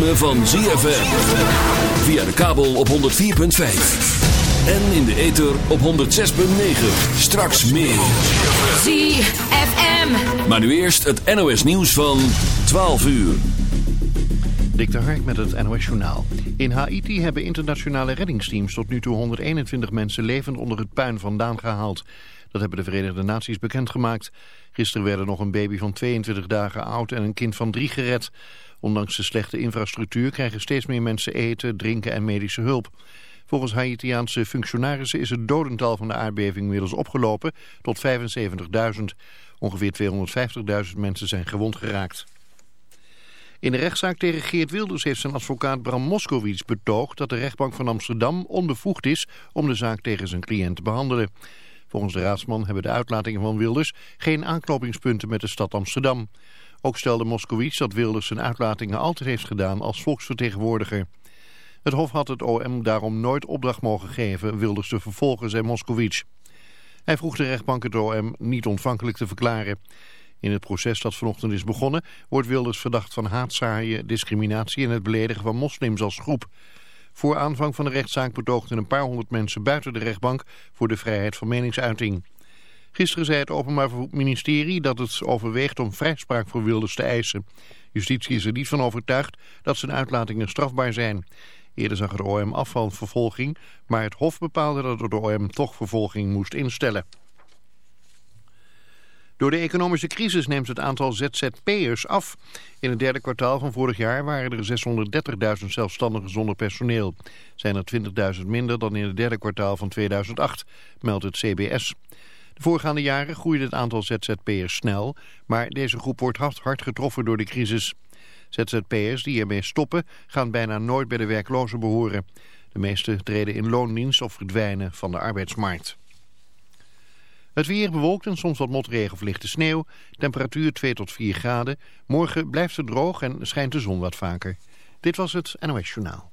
Ritme van ZFM. Via de kabel op 104.5. En in de ether op 106.9. Straks meer. ZFM. Maar nu eerst het NOS nieuws van 12 uur. Dik de Hark met het NOS Journaal. In Haiti hebben internationale reddingsteams tot nu toe 121 mensen levend onder het puin vandaan gehaald. Dat hebben de Verenigde Naties bekendgemaakt. Gisteren werden nog een baby van 22 dagen oud en een kind van drie gered. Ondanks de slechte infrastructuur krijgen steeds meer mensen eten, drinken en medische hulp. Volgens Haitiaanse functionarissen is het dodental van de aardbeving inmiddels opgelopen tot 75.000. Ongeveer 250.000 mensen zijn gewond geraakt. In de rechtszaak tegen Geert Wilders heeft zijn advocaat Bram Moskowitz betoogd dat de rechtbank van Amsterdam onbevoegd is om de zaak tegen zijn cliënt te behandelen. Volgens de raadsman hebben de uitlatingen van Wilders geen aanknopingspunten met de stad Amsterdam. Ook stelde Moskowitz dat Wilders zijn uitlatingen altijd heeft gedaan als volksvertegenwoordiger. Het Hof had het OM daarom nooit opdracht mogen geven Wilders te vervolgen, zei Moskowitz. Hij vroeg de rechtbank het OM niet ontvankelijk te verklaren. In het proces dat vanochtend is begonnen wordt Wilders verdacht van haatzaaien, discriminatie en het beledigen van moslims als groep. Voor aanvang van de rechtszaak betoogden een paar honderd mensen buiten de rechtbank voor de vrijheid van meningsuiting. Gisteren zei het Openbaar Ministerie dat het overweegt om vrijspraak voor Wilders te eisen. Justitie is er niet van overtuigd dat zijn uitlatingen strafbaar zijn. Eerder zag het OM af van vervolging, maar het Hof bepaalde dat het OM toch vervolging moest instellen. Door de economische crisis neemt het aantal ZZP'ers af. In het derde kwartaal van vorig jaar waren er 630.000 zelfstandigen zonder personeel. Zijn er 20.000 minder dan in het derde kwartaal van 2008, meldt het CBS. De voorgaande jaren groeide het aantal ZZP'ers snel, maar deze groep wordt hard, hard getroffen door de crisis. ZZP'ers die ermee stoppen gaan bijna nooit bij de werklozen behoren. De meeste treden in loondienst of verdwijnen van de arbeidsmarkt. Het weer bewolkt en soms wat motregen of lichte sneeuw. Temperatuur 2 tot 4 graden. Morgen blijft het droog en schijnt de zon wat vaker. Dit was het NOS Journaal.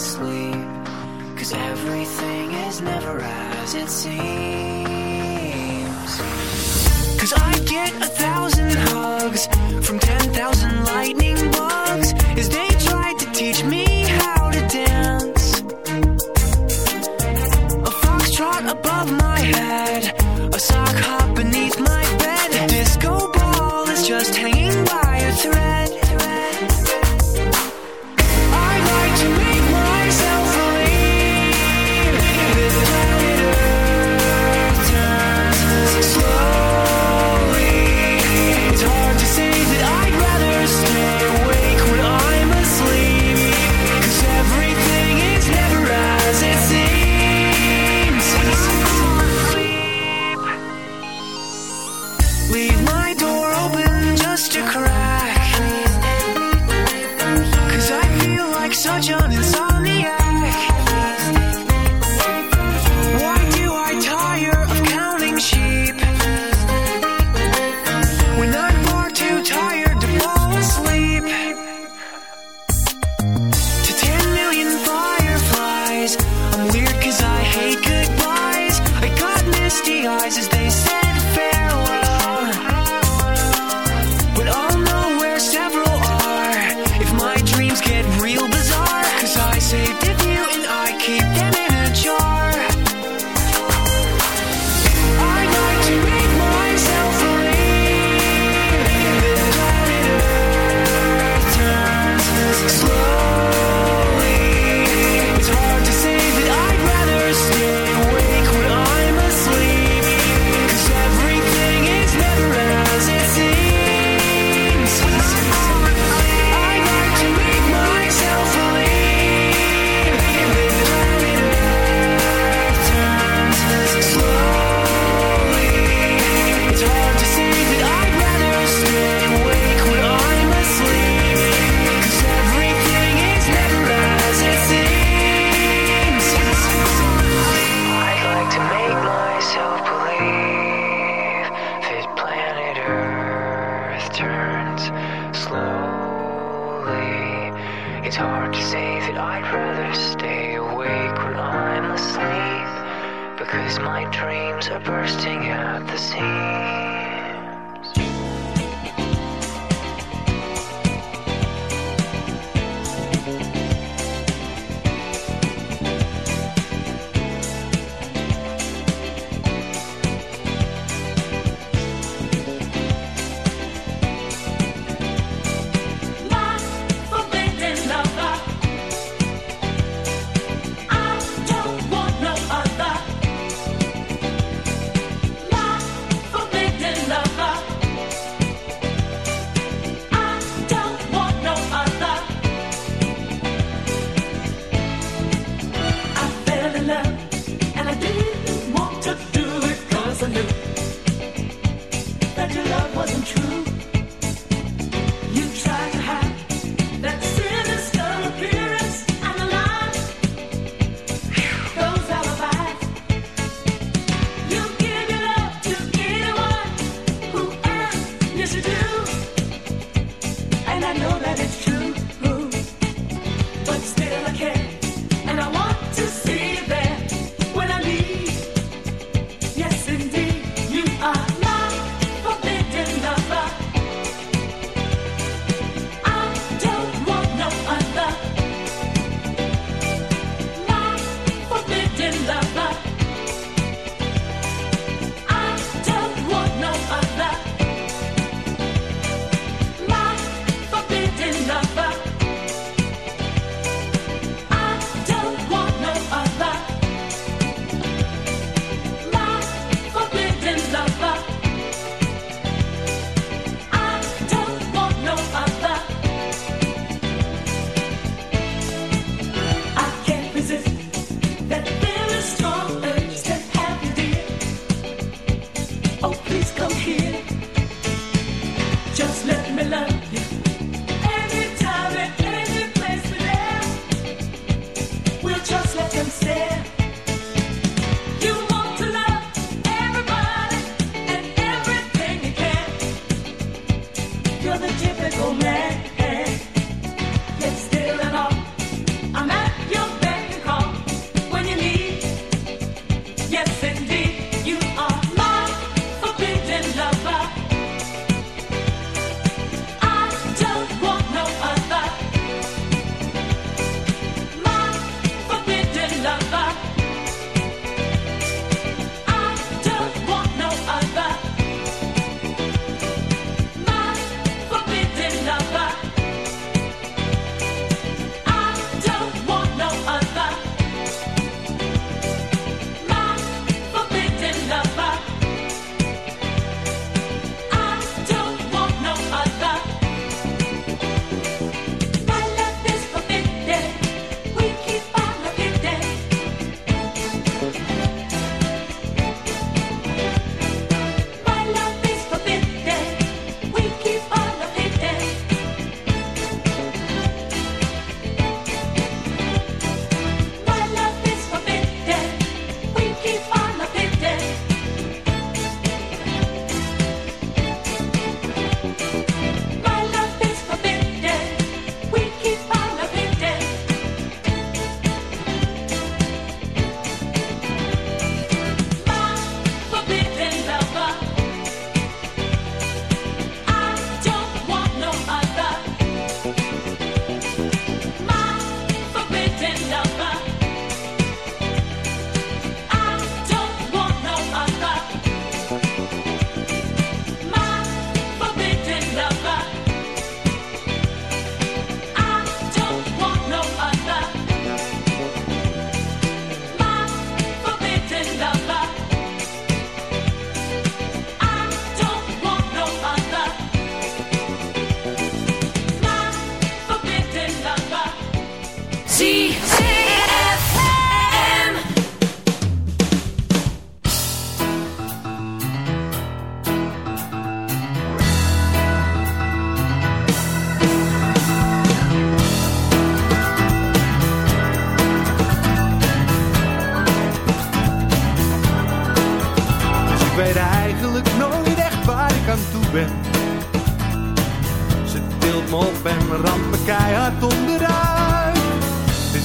sleep. Cause everything is never as it seems. Cause I get a thousand hugs.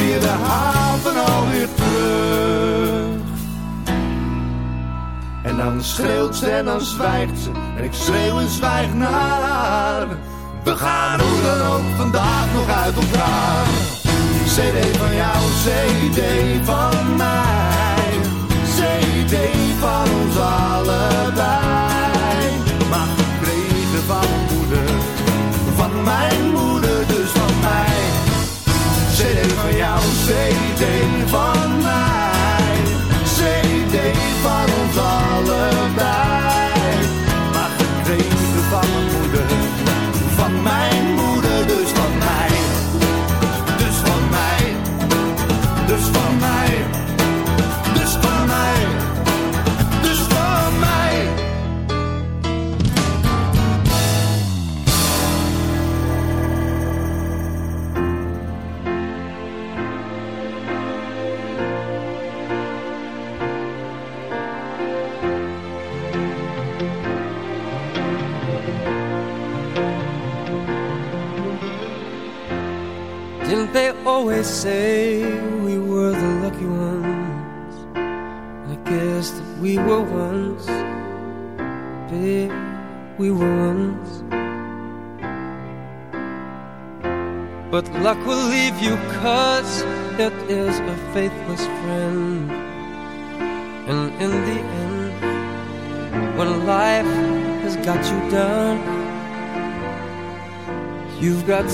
zie je de haven alweer terug. En dan schreeuwt ze en dan zwijgt ze. En ik schreeuw en zwijg naar haar. We gaan hoe dan ook vandaag nog uit elkaar. CD van jou, CD van mij. CD van ons allebei.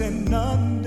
and none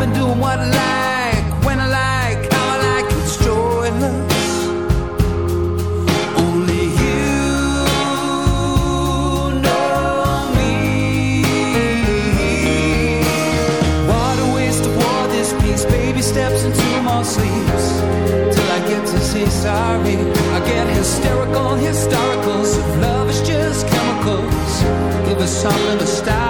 been doing what I like, when I like, how I like. It's joyless. Only you know me. What a waste of war this piece. Baby steps into my sleeps till I get to say sorry. I get hysterical, historicals. Love is just chemicals. Give us something to stop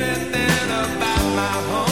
anything about my home.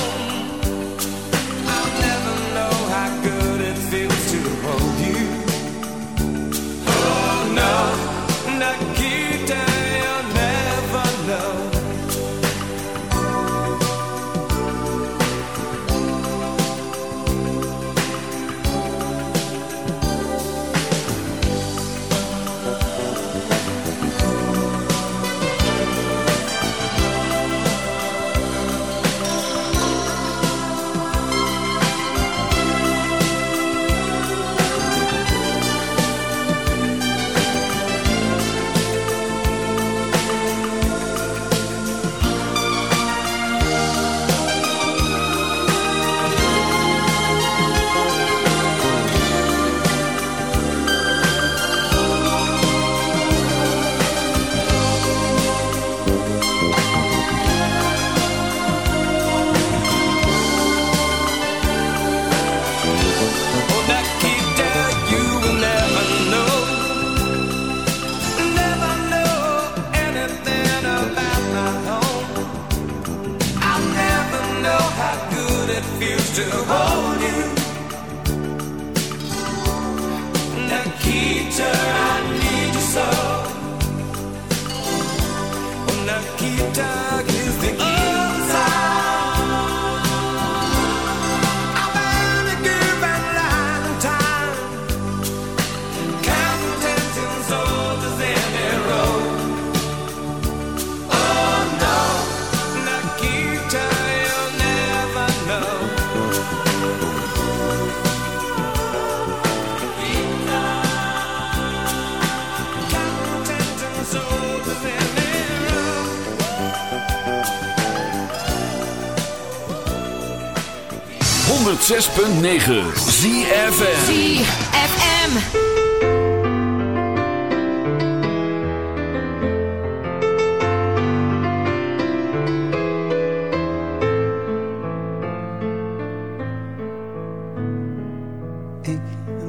106.9 ZFM ZFM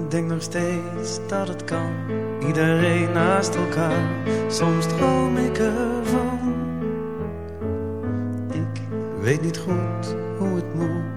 denk nog steeds dat het kan. Iedereen naast elkaar. Soms droom ik ervan. Ik weet niet goed hoe het moet